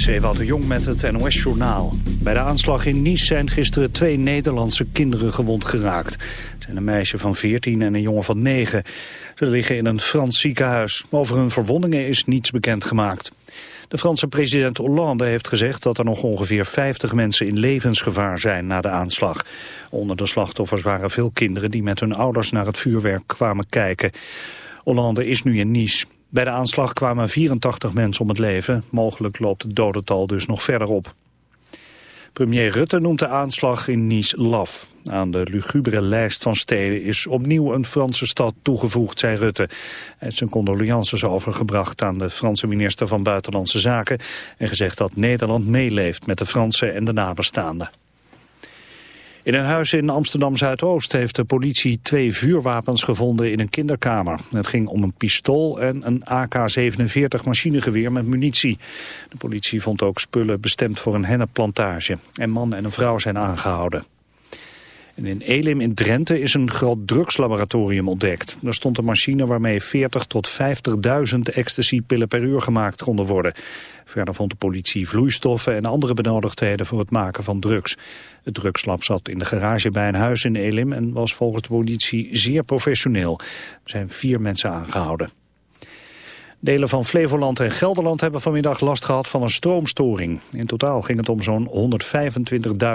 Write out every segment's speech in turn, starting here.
Is Ewout de Jong met het NOS-journaal. Bij de aanslag in Nice zijn gisteren twee Nederlandse kinderen gewond geraakt. Het zijn een meisje van 14 en een jongen van 9. Ze liggen in een Frans ziekenhuis. Over hun verwondingen is niets bekendgemaakt. De Franse president Hollande heeft gezegd dat er nog ongeveer 50 mensen in levensgevaar zijn na de aanslag. Onder de slachtoffers waren veel kinderen die met hun ouders naar het vuurwerk kwamen kijken. Hollande is nu in Nice. Bij de aanslag kwamen 84 mensen om het leven. Mogelijk loopt het dodental dus nog verder op. Premier Rutte noemt de aanslag in Nice laf. Aan de lugubere lijst van steden is opnieuw een Franse stad toegevoegd, zei Rutte. Hij heeft zijn condolences overgebracht aan de Franse minister van Buitenlandse Zaken... en gezegd dat Nederland meeleeft met de Fransen en de nabestaanden. In een huis in Amsterdam-Zuidoost heeft de politie twee vuurwapens gevonden in een kinderkamer. Het ging om een pistool en een AK-47 machinegeweer met munitie. De politie vond ook spullen bestemd voor een hennepplantage. En man en een vrouw zijn aangehouden. In Elim in Drenthe is een groot drugslaboratorium ontdekt. Er stond een machine waarmee 40 tot 50.000 ecstasy-pillen per uur gemaakt konden worden. Verder vond de politie vloeistoffen en andere benodigdheden voor het maken van drugs. Het drugslab zat in de garage bij een huis in Elim en was volgens de politie zeer professioneel. Er zijn vier mensen aangehouden. Delen van Flevoland en Gelderland hebben vanmiddag last gehad van een stroomstoring. In totaal ging het om zo'n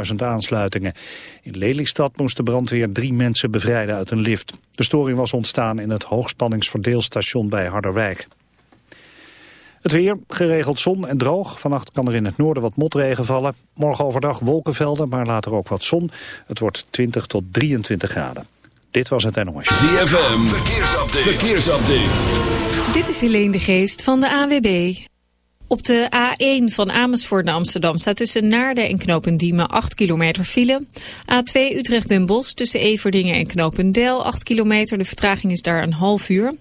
125.000 aansluitingen. In Lelystad moest de brandweer drie mensen bevrijden uit een lift. De storing was ontstaan in het hoogspanningsverdeelstation bij Harderwijk. Het weer, geregeld zon en droog. Vannacht kan er in het noorden wat motregen vallen. Morgen overdag wolkenvelden, maar later ook wat zon. Het wordt 20 tot 23 graden. Dit was het NOS. ZFM, verkeersupdate. verkeersupdate. Dit is Helene de Geest van de AWB. Op de A1 van Amersfoort naar Amsterdam staat tussen Naarden en Knopendiemen 8 kilometer file. A2 Utrecht-Den Bosch tussen Everdingen en Knopendel 8 kilometer. De vertraging is daar een half uur.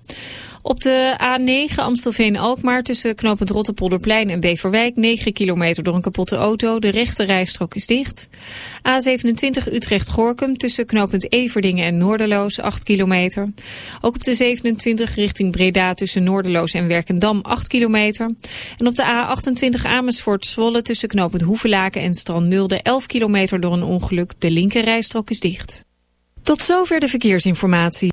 Op de A9 Amstelveen-Alkmaar tussen knooppunt Rotterpolderplein en Beverwijk 9 kilometer door een kapotte auto. De rechte rijstrook is dicht. A27 Utrecht-Gorkum tussen knooppunt Everdingen en Noorderloos 8 kilometer. Ook op de 27 richting Breda tussen Noorderloos en Werkendam 8 kilometer. En op de A28 Amersfoort-Zwolle tussen knooppunt Hoevelaken en Strand-Nulde 11 kilometer door een ongeluk. De linker rijstrook is dicht. Tot zover de verkeersinformatie.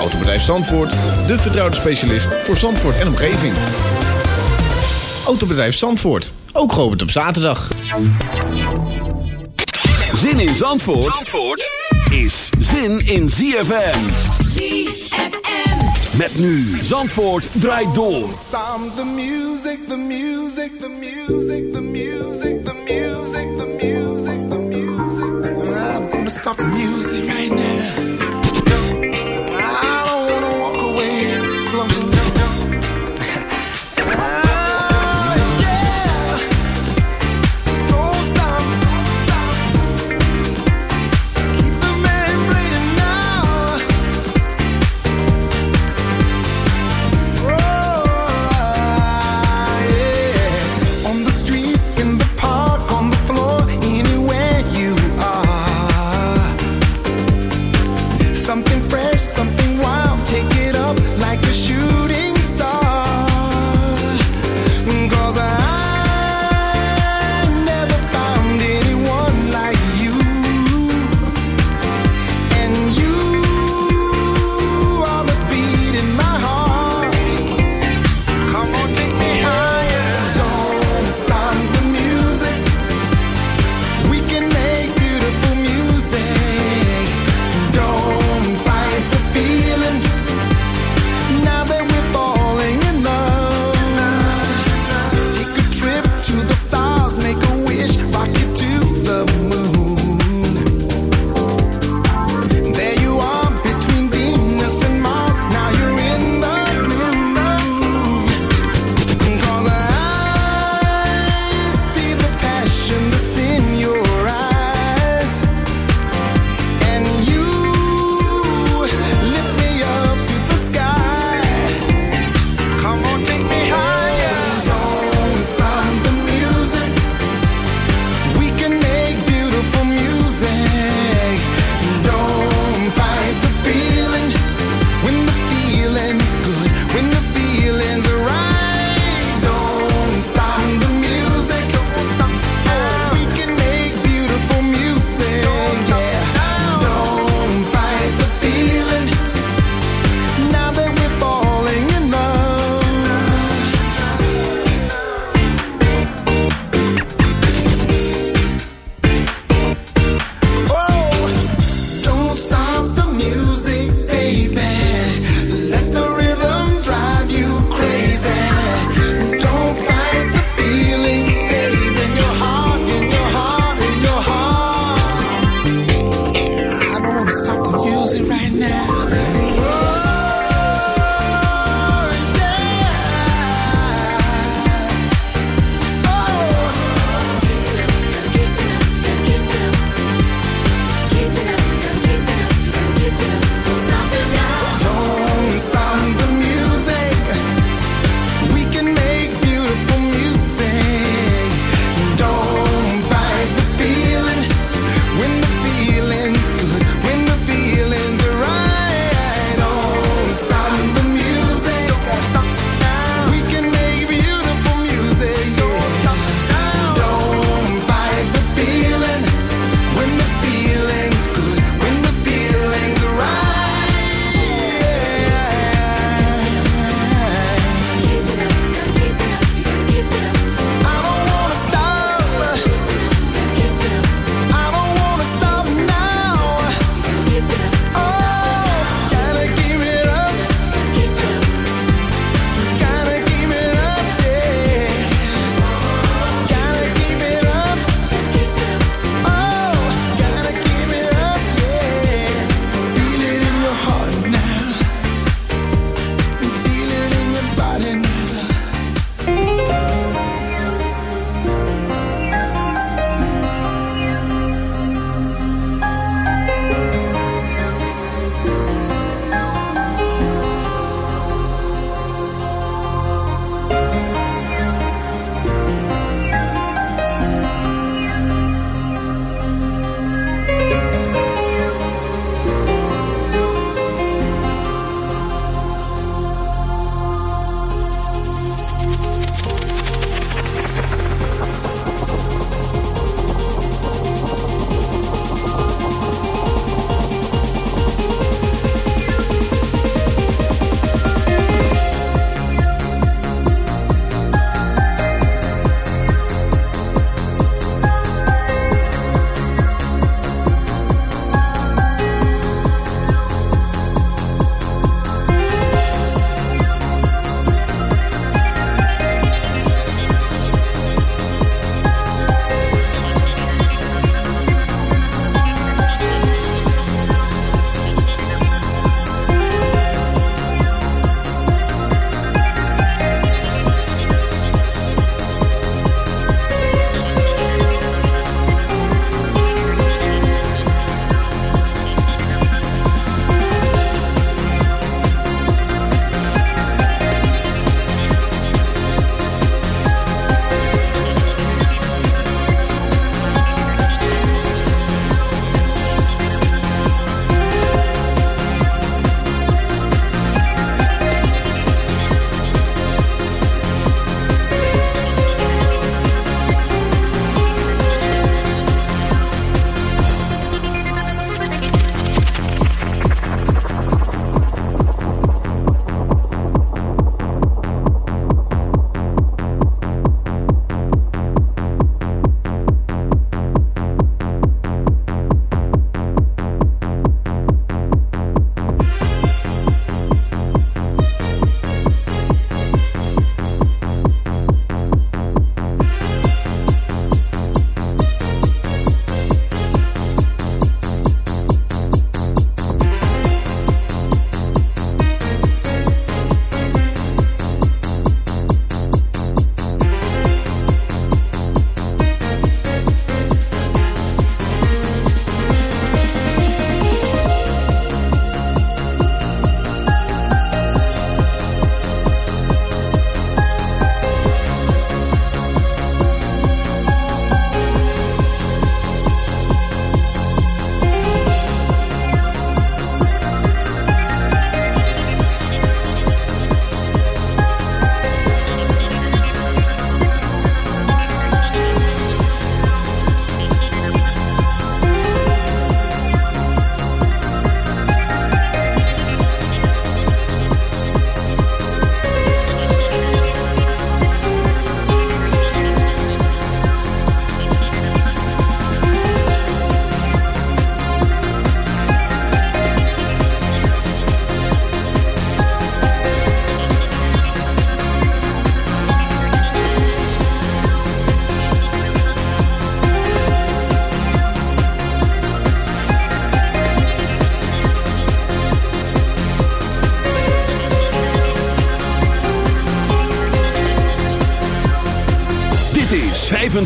Autobedrijf Zandvoort, de vertrouwde specialist voor Zandvoort en omgeving. Autobedrijf Zandvoort, ook geopend op zaterdag. Zin in Zandvoort, Zandvoort is zin in ZFM. ZFM. Met nu Zandvoort draait door. Stop the music, the music, the music, the music, the music, the music, the music. I'm gonna stop the music right now.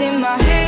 in my head.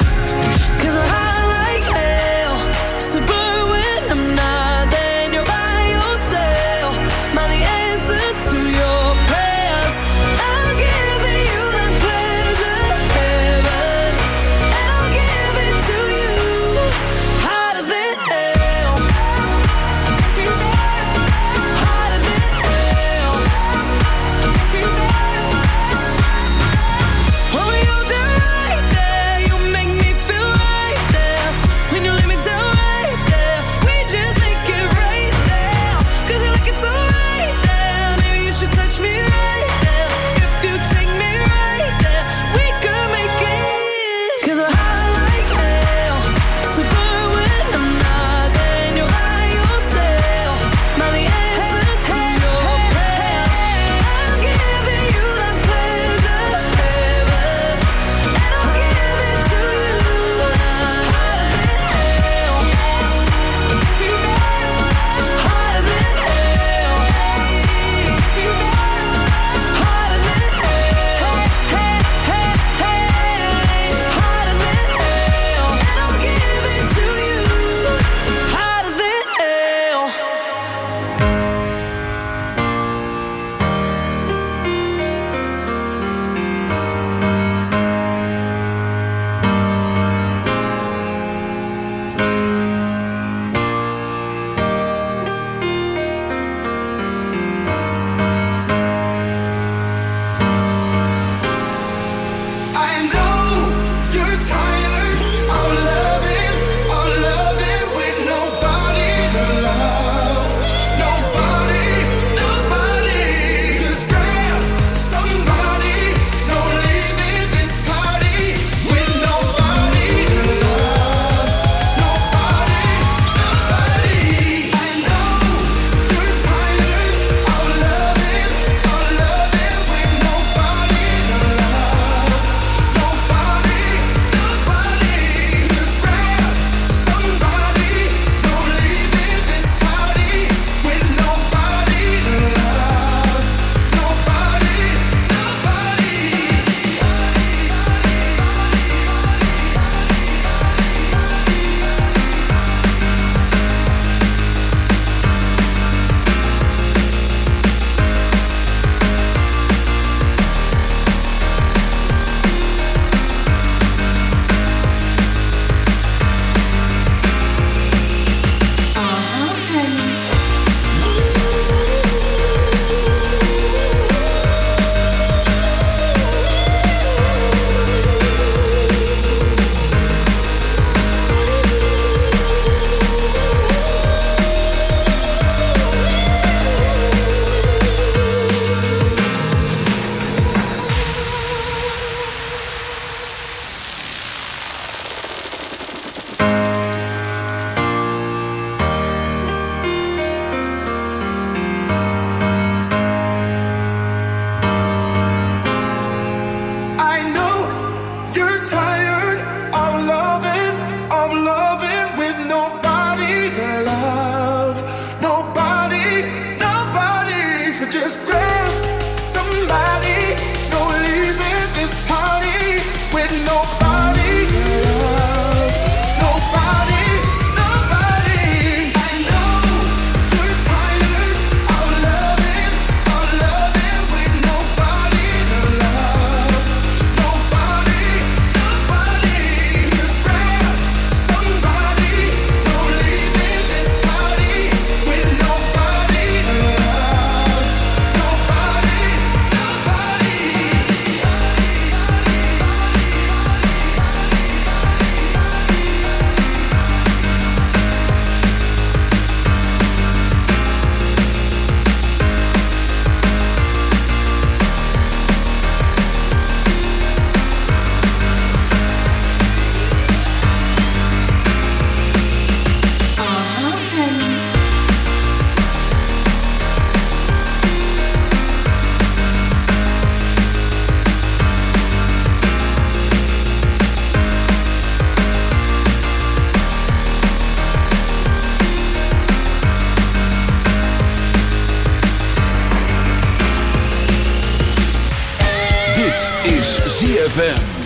Dit is ZFM.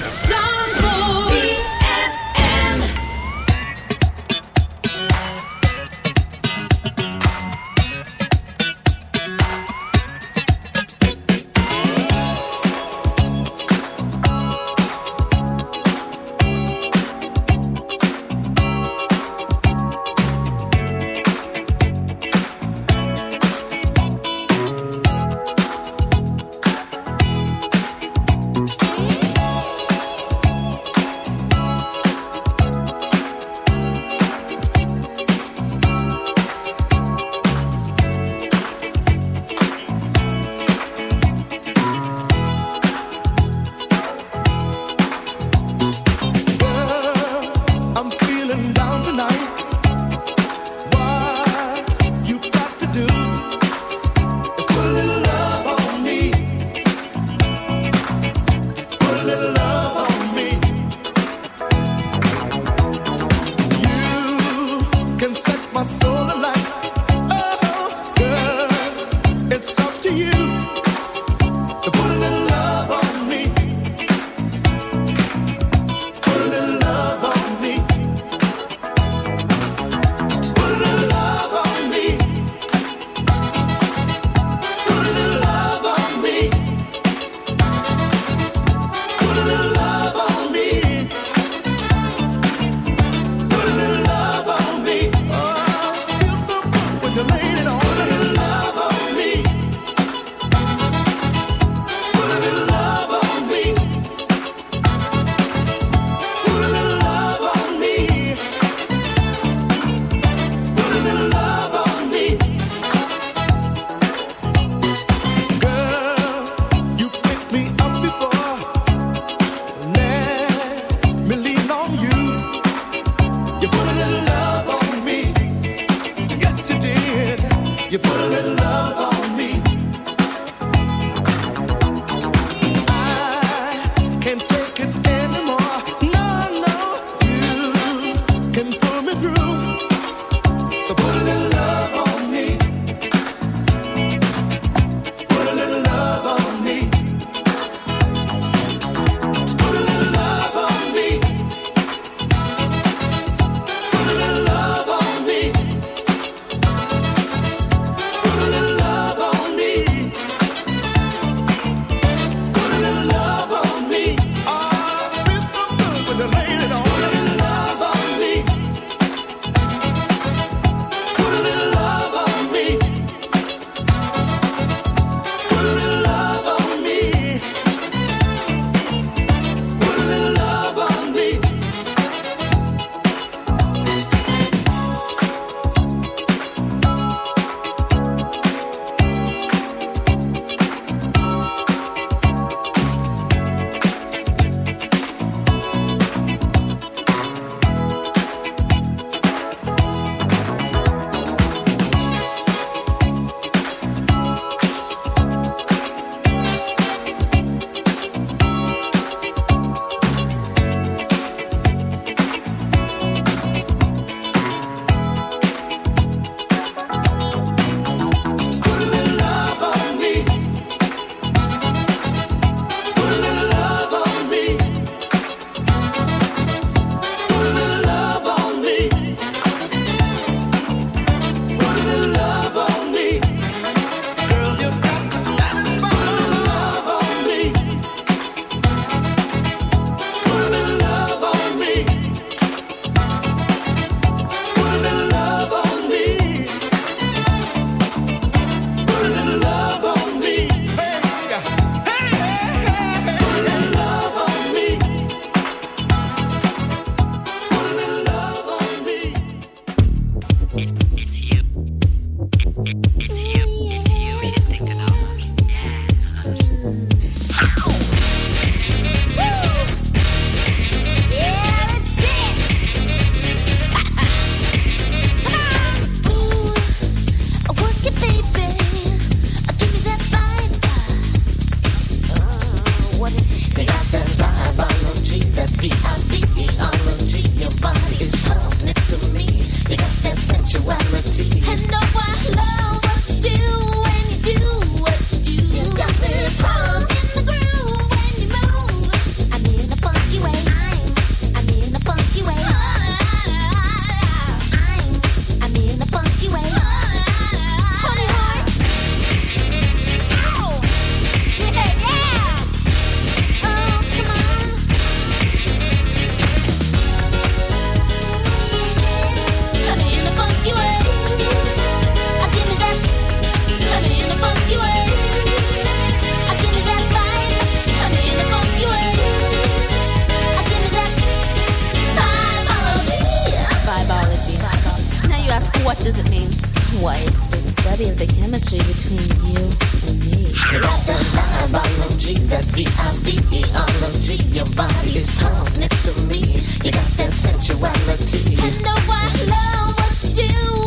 ask, what does it mean? Why, it's the study of the chemistry between you and me. Let the biology, that B-I-V-E-ology. Your body is calm next to me. You got that sensuality. I know I love what you do.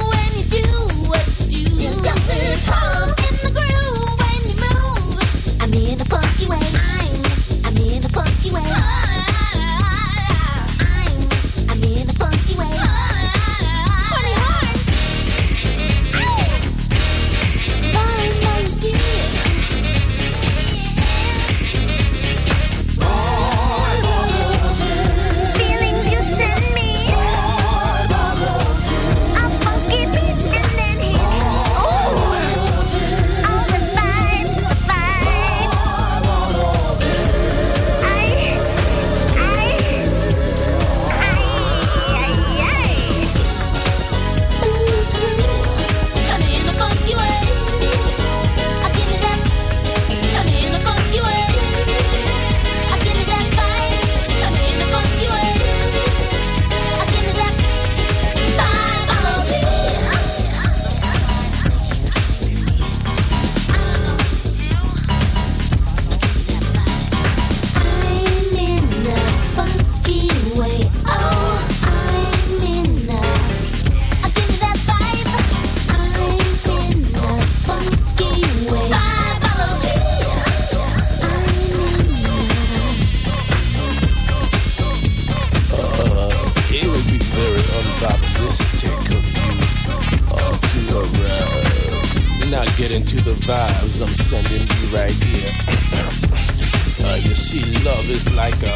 you see love is like a.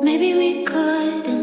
Maybe we could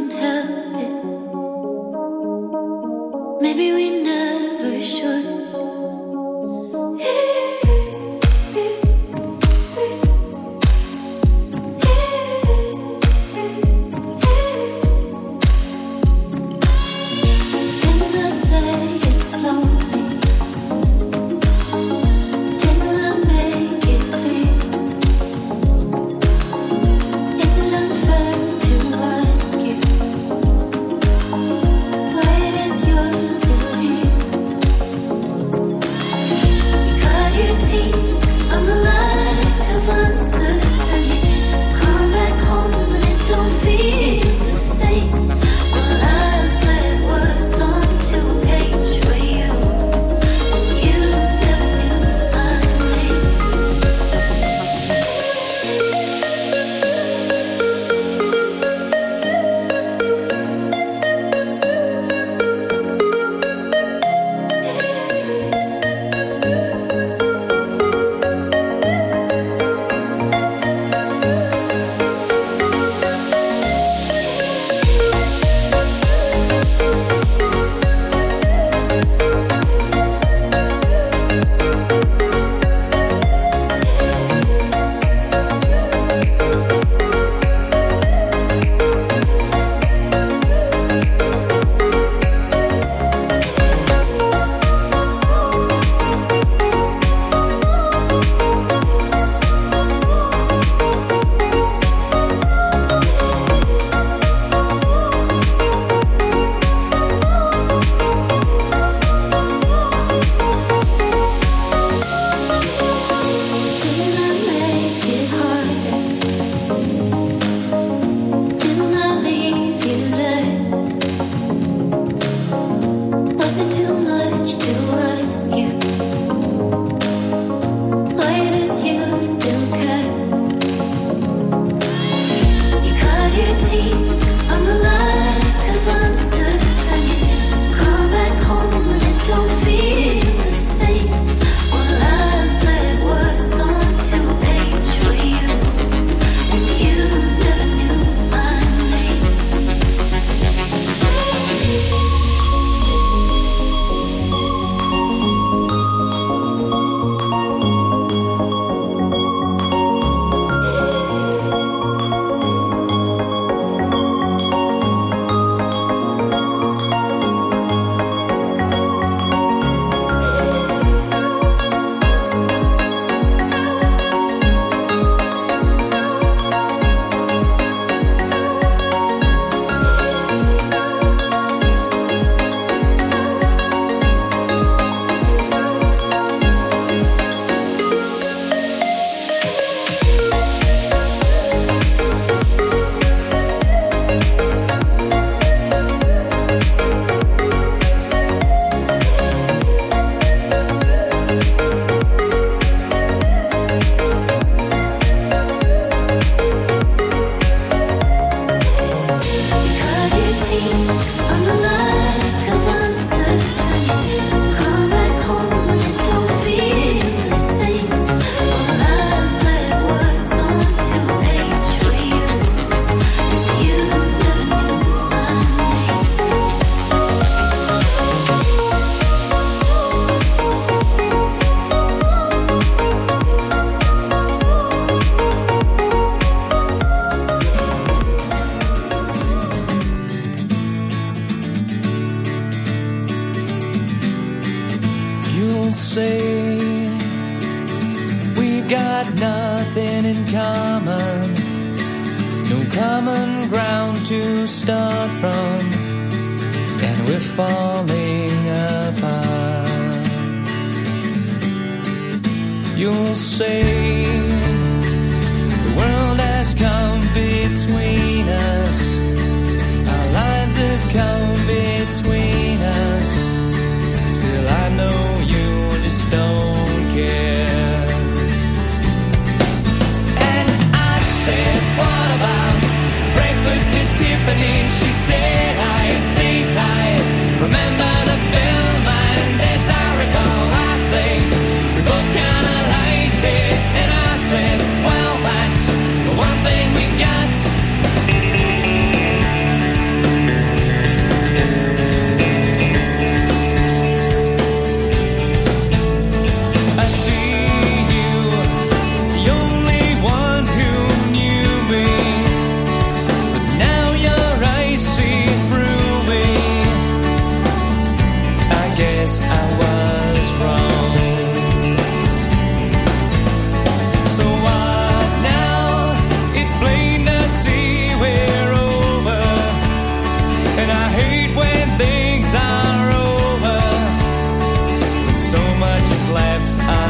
left uh,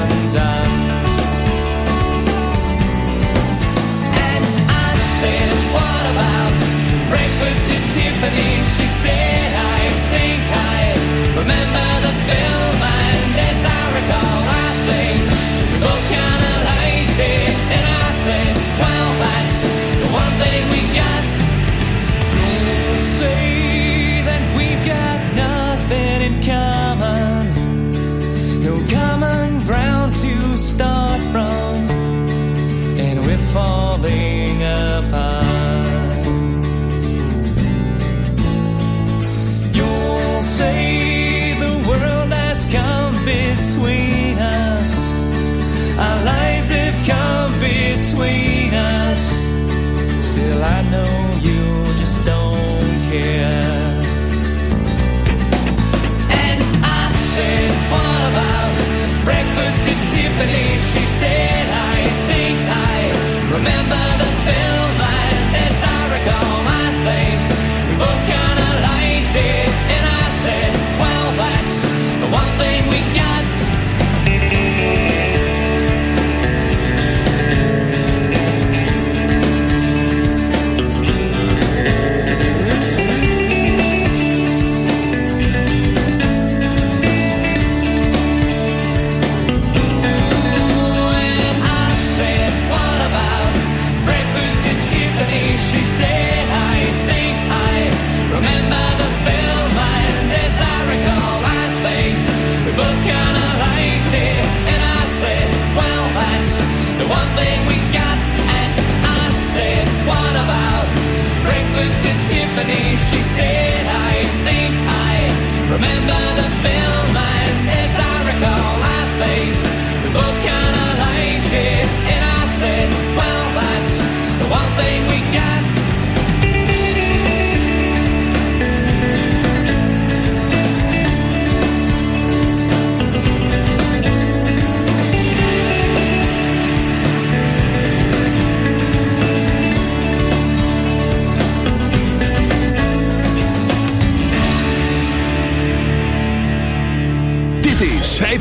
she said.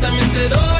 también te doy.